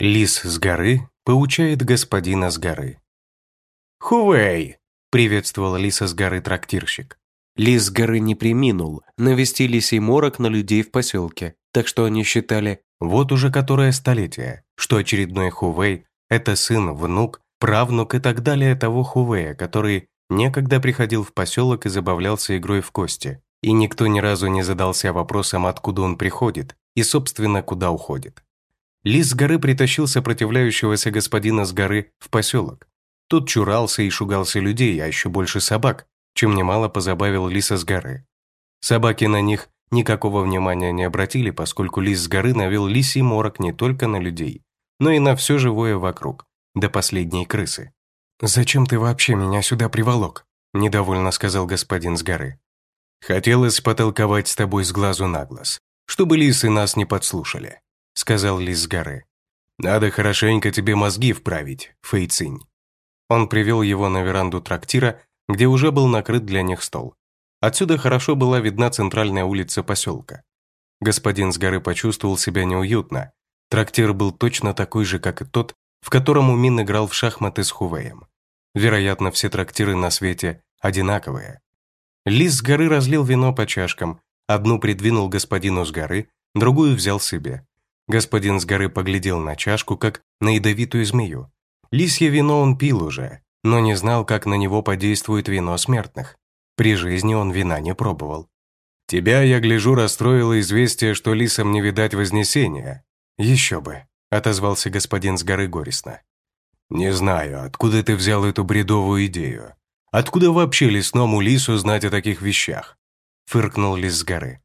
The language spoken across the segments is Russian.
Лис с горы поучает господина с горы. «Хувей!» – приветствовал лиса с горы трактирщик. Лис с горы не приминул навести лисий морок на людей в поселке, так что они считали, вот уже которое столетие, что очередной Хувей – это сын, внук, правнук и так далее того Хувея, который некогда приходил в поселок и забавлялся игрой в кости. И никто ни разу не задался вопросом, откуда он приходит и, собственно, куда уходит. Лис с горы притащил сопротивляющегося господина с горы в поселок. Тот чурался и шугался людей, а еще больше собак, чем немало позабавил лиса с горы. Собаки на них никакого внимания не обратили, поскольку лис с горы навел лисий морок не только на людей, но и на все живое вокруг, до последней крысы. «Зачем ты вообще меня сюда приволок?» – недовольно сказал господин с горы. «Хотелось потолковать с тобой с глазу на глаз, чтобы лисы нас не подслушали», сказал лис горы. «Надо хорошенько тебе мозги вправить, Фейцинь». Он привел его на веранду трактира, где уже был накрыт для них стол. Отсюда хорошо была видна центральная улица поселка. Господин с горы почувствовал себя неуютно. Трактир был точно такой же, как и тот, в котором Умин играл в шахматы с Хувеем. Вероятно, все трактиры на свете одинаковые. Лис с горы разлил вино по чашкам, одну придвинул господину с горы, другую взял себе. Господин с горы поглядел на чашку, как на ядовитую змею. Лисье вино он пил уже, но не знал, как на него подействует вино смертных. При жизни он вина не пробовал. «Тебя, я гляжу, расстроило известие, что лисам не видать вознесения». «Еще бы», — отозвался господин с горы горестно. «Не знаю, откуда ты взял эту бредовую идею. Откуда вообще лесному лису знать о таких вещах?» Фыркнул лис с горы.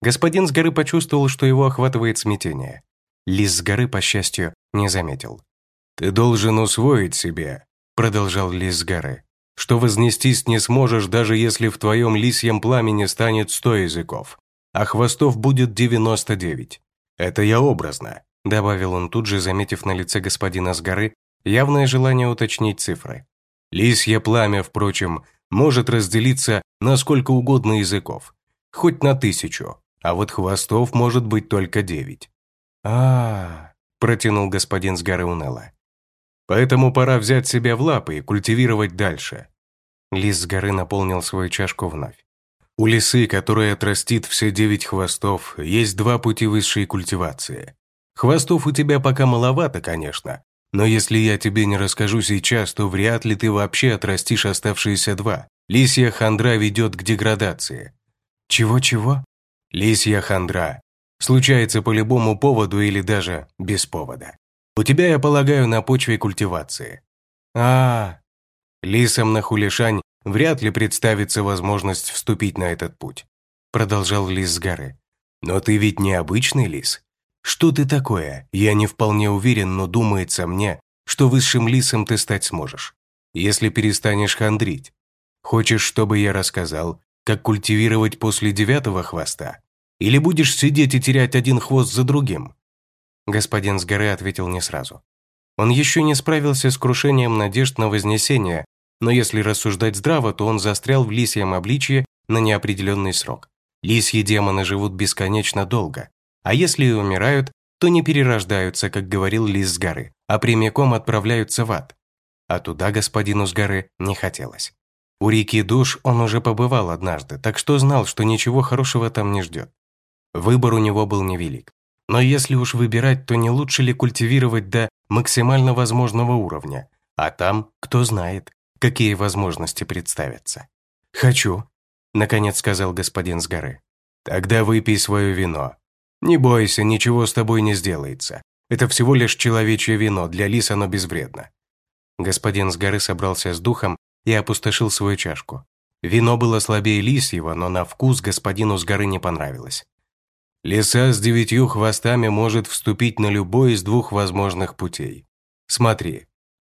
Господин с горы почувствовал, что его охватывает смятение. Лис с горы, по счастью, не заметил. «Ты должен усвоить себе», — продолжал лис с горы, «что вознестись не сможешь, даже если в твоем лисьем пламени станет сто языков, а хвостов будет девяносто девять. Это я образно», — добавил он тут же, заметив на лице господина с горы явное желание уточнить цифры. «Лисье пламя, впрочем, может разделиться на сколько угодно языков, хоть на тысячу, а вот хвостов может быть только девять. а, -а, -а протянул господин с горы уныло. «Поэтому пора взять себя в лапы и культивировать дальше». Лис с горы наполнил свою чашку вновь. У лисы, которая отрастит все девять хвостов, есть два пути высшей культивации. Хвостов у тебя пока маловато, конечно, но если я тебе не расскажу сейчас, то вряд ли ты вообще отрастишь оставшиеся два. Лисья хандра ведет к деградации. Чего-чего? Лисья хандра. Случается по любому поводу или даже без повода. У тебя, я полагаю, на почве культивации. А, -а, -а. Лисам на хулишань вряд ли представится возможность вступить на этот путь. Продолжал лис с горы. Но ты ведь не обычный лис. Что ты такое? Я не вполне уверен, но думается мне, что высшим лисом ты стать сможешь. Если перестанешь хандрить. Хочешь, чтобы я рассказал, как культивировать после девятого хвоста? Или будешь сидеть и терять один хвост за другим?» Господин с горы ответил не сразу. Он еще не справился с крушением надежд на вознесение, но если рассуждать здраво, то он застрял в лисьем обличье на неопределенный срок. Лисьи демоны живут бесконечно долго, а если и умирают, то не перерождаются, как говорил лис с горы, а прямиком отправляются в ад. А туда господину с горы не хотелось. У реки душ он уже побывал однажды, так что знал, что ничего хорошего там не ждет. Выбор у него был невелик. Но если уж выбирать, то не лучше ли культивировать до максимально возможного уровня? А там, кто знает, какие возможности представятся. «Хочу», — наконец сказал господин с горы. «Тогда выпей свое вино. Не бойся, ничего с тобой не сделается. Это всего лишь человечье вино, для лис оно безвредно». Господин с горы собрался с духом и опустошил свою чашку. Вино было слабее лисьего, но на вкус господину с горы не понравилось. Лиса с девятью хвостами может вступить на любой из двух возможных путей. Смотри.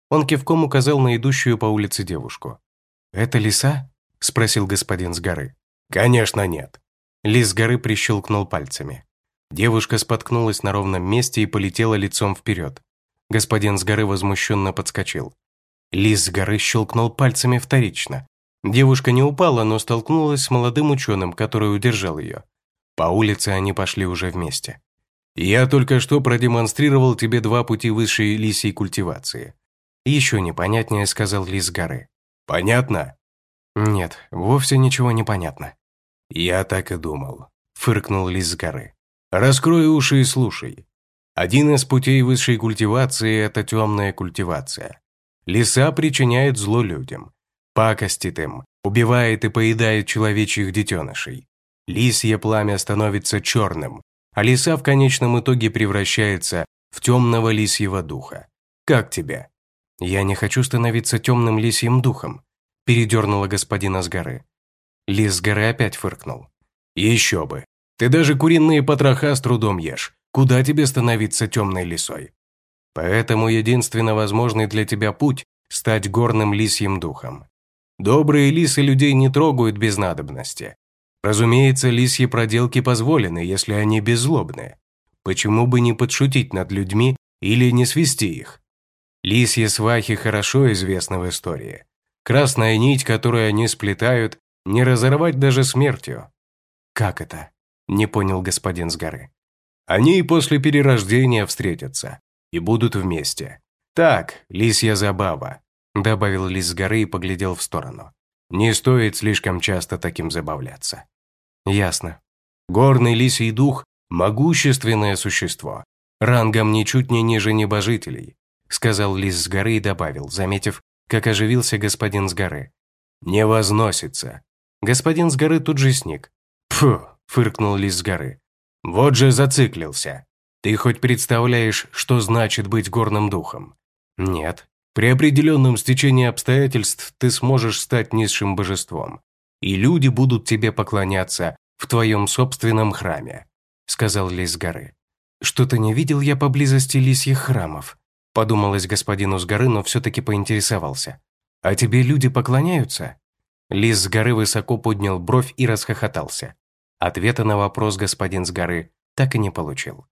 Он кивком указал на идущую по улице девушку. «Это лиса?» – спросил господин с горы. «Конечно нет». Лис с горы прищелкнул пальцами. Девушка споткнулась на ровном месте и полетела лицом вперед. Господин с горы возмущенно подскочил. Лис с горы щелкнул пальцами вторично. Девушка не упала, но столкнулась с молодым ученым, который удержал ее. По улице они пошли уже вместе. Я только что продемонстрировал тебе два пути высшей лисьей культивации. Еще непонятнее сказал лис горы. Понятно? Нет, вовсе ничего не понятно. Я так и думал, фыркнул лис горы. Раскрой уши и слушай. Один из путей высшей культивации – это темная культивация. Лиса причиняет зло людям, пакостит им, убивает и поедает человечьих детенышей. Лисье пламя становится черным, а лиса в конечном итоге превращается в темного лисьего духа. Как тебе? Я не хочу становиться темным лисьим духом, передернула господина с горы. Лис с горы опять фыркнул. Еще бы. Ты даже куриные потроха с трудом ешь. Куда тебе становиться темной лисой? Поэтому единственно возможный для тебя путь – стать горным лисьим духом. Добрые лисы людей не трогают без надобности. Разумеется, лисьи проделки позволены, если они беззлобны. Почему бы не подшутить над людьми или не свести их? Лисьи свахи хорошо известны в истории. Красная нить, которую они сплетают, не разорвать даже смертью. Как это? Не понял господин с горы. Они и после перерождения встретятся и будут вместе. Так, лисья забава, добавил лис с горы и поглядел в сторону. Не стоит слишком часто таким забавляться. Ясно. Горный лисий дух – могущественное существо, рангом ничуть не ниже небожителей, сказал лис с горы и добавил, заметив, как оживился господин с горы. Не возносится. Господин с горы тут же сник. Фу, фыркнул лис с горы. Вот же зациклился. Ты хоть представляешь, что значит быть горным духом? Нет. При определенном стечении обстоятельств ты сможешь стать низшим божеством, и люди будут тебе поклоняться в твоем собственном храме», — сказал лис горы. «Что-то не видел я поблизости лисьих храмов», — подумалось господину с горы, но все-таки поинтересовался. «А тебе люди поклоняются?» Лис с горы высоко поднял бровь и расхохотался. Ответа на вопрос господин с горы так и не получил.